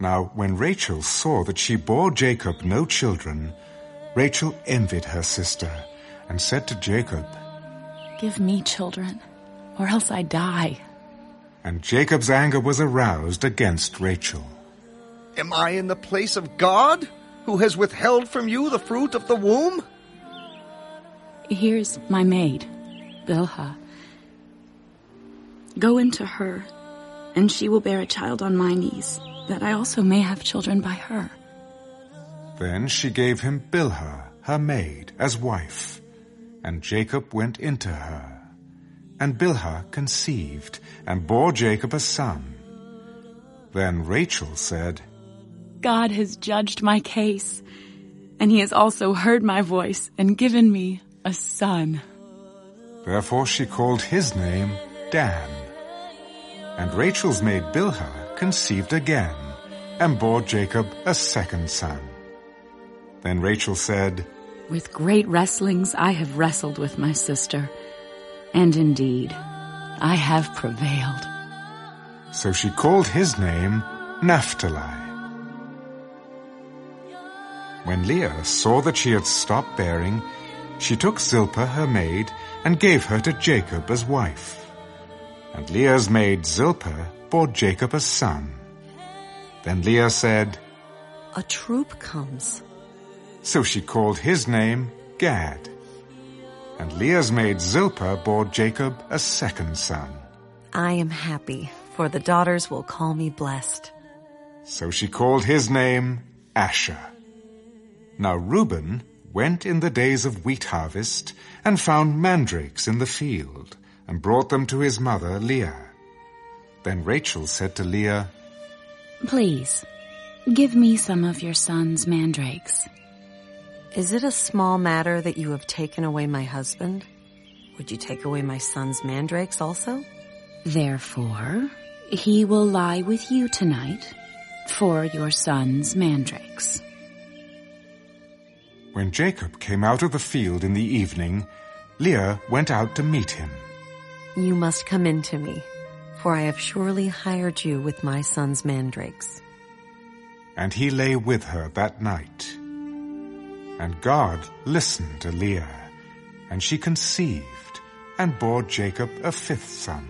Now, when Rachel saw that she bore Jacob no children, Rachel envied her sister and said to Jacob, Give me children, or else I die. And Jacob's anger was aroused against Rachel. Am I in the place of God, who has withheld from you the fruit of the womb? Here's my maid, Bilhah. Go into her, and she will bear a child on my knees, that I also may have children by her. Then she gave him Bilhah, her maid, as wife, and Jacob went into her. And Bilhah conceived, and bore Jacob a son. Then Rachel said, God has judged my case, and he has also heard my voice and given me a son. Therefore she called his name Dan. And Rachel's maid Bilhah conceived again, and bore Jacob a second son. Then Rachel said, With great wrestlings I have wrestled with my sister, and indeed I have prevailed. So she called his name Naphtali. When Leah saw that she had stopped bearing, she took Zilpah her maid and gave her to Jacob as wife. And Leah's maid Zilpah bore Jacob a son. Then Leah said, A troop comes. So she called his name Gad. And Leah's maid Zilpah bore Jacob a second son. I am happy, for the daughters will call me blessed. So she called his name Asher. Now Reuben went in the days of wheat harvest and found mandrakes in the field and brought them to his mother Leah. Then Rachel said to Leah, Please, give me some of your son's mandrakes. Is it a small matter that you have taken away my husband? Would you take away my son's mandrakes also? Therefore, he will lie with you tonight for your son's mandrakes. When Jacob came out of the field in the evening, Leah went out to meet him. You must come in to me, for I have surely hired you with my son's mandrakes. And he lay with her that night. And God listened to Leah, and she conceived, and bore Jacob a fifth son.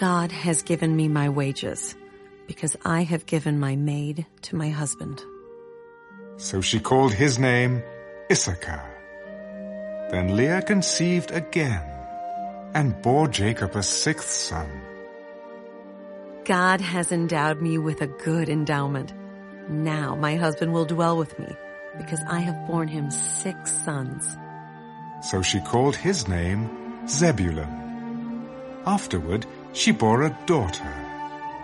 God has given me my wages, because I have given my maid to my husband. So she called his name Issachar. Then Leah conceived again, and bore Jacob a sixth son. God has endowed me with a good endowment. Now my husband will dwell with me, because I have borne him six sons. So she called his name Zebulun. Afterward she bore a daughter,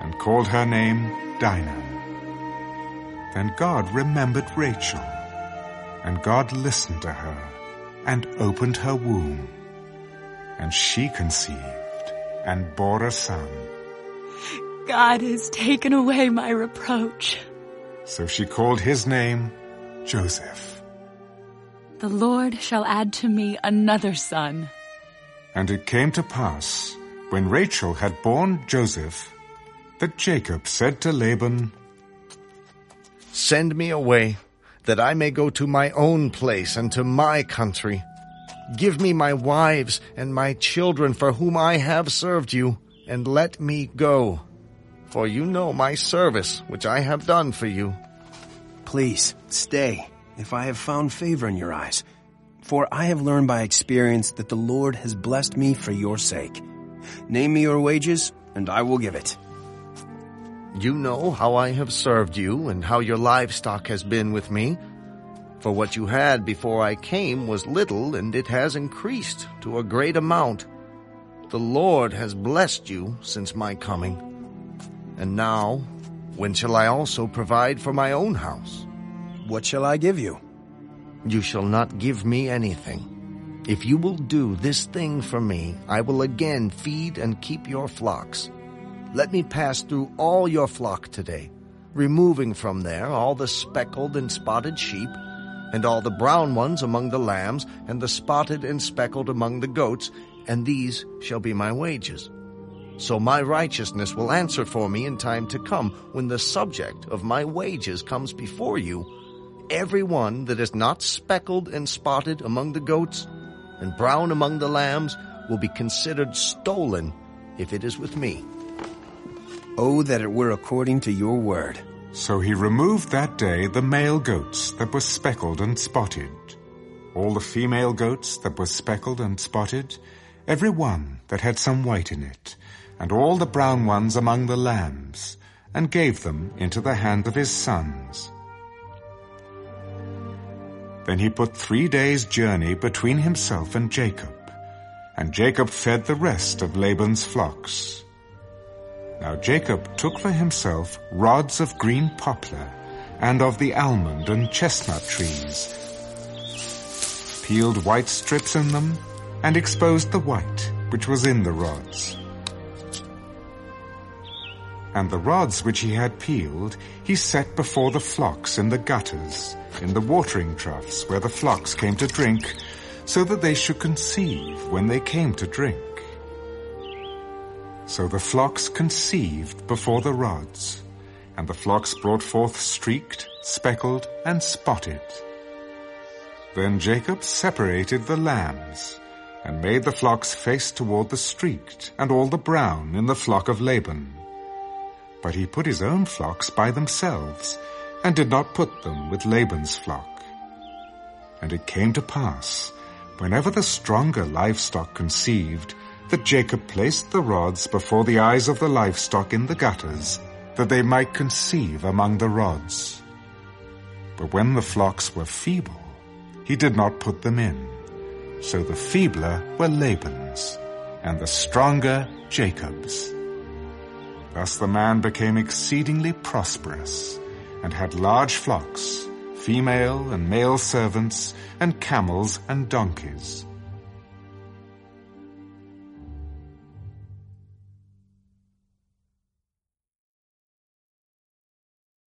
and called her name Dinah. Then God remembered Rachel, and God listened to her, and opened her womb. And she conceived, and bore a son. God has taken away my reproach. So she called his name Joseph. The Lord shall add to me another son. And it came to pass, when Rachel had borne Joseph, that Jacob said to Laban, Send me away, that I may go to my own place and to my country. Give me my wives and my children for whom I have served you, and let me go. For you know my service, which I have done for you. Please, stay, if I have found favor in your eyes. For I have learned by experience that the Lord has blessed me for your sake. Name me your wages, and I will give it. You know how I have served you and how your livestock has been with me. For what you had before I came was little, and it has increased to a great amount. The Lord has blessed you since my coming. And now, when shall I also provide for my own house? What shall I give you? You shall not give me anything. If you will do this thing for me, I will again feed and keep your flocks. Let me pass through all your flock today, removing from there all the speckled and spotted sheep, and all the brown ones among the lambs, and the spotted and speckled among the goats, and these shall be my wages. So my righteousness will answer for me in time to come when the subject of my wages comes before you. Every one that is not speckled and spotted among the goats and brown among the lambs will be considered stolen if it is with me. Oh, that it were according to your word. So he removed that day the male goats that were speckled and spotted, all the female goats that were speckled and spotted, every one that had some white in it, and all the brown ones among the lambs, and gave them into the hand of his sons. Then he put three days' journey between himself and Jacob, and Jacob fed the rest of Laban's flocks. Now Jacob took for himself rods of green poplar, and of the almond and chestnut trees, peeled white strips in them, and exposed the white which was in the rods. And the rods which he had peeled he set before the flocks in the gutters, in the watering troughs where the flocks came to drink, so that they should conceive when they came to drink. So the flocks conceived before the rods, and the flocks brought forth streaked, speckled, and spotted. Then Jacob separated the lambs, and made the flocks face toward the streaked, and all the brown in the flock of Laban. But he put his own flocks by themselves, and did not put them with Laban's flock. And it came to pass, whenever the stronger livestock conceived, that Jacob placed the rods before the eyes of the livestock in the gutters, that they might conceive among the rods. But when the flocks were feeble, he did not put them in. So the feebler were Laban's, and the stronger Jacob's. Thus the man became exceedingly prosperous, and had large flocks, female and male servants, and camels and donkeys.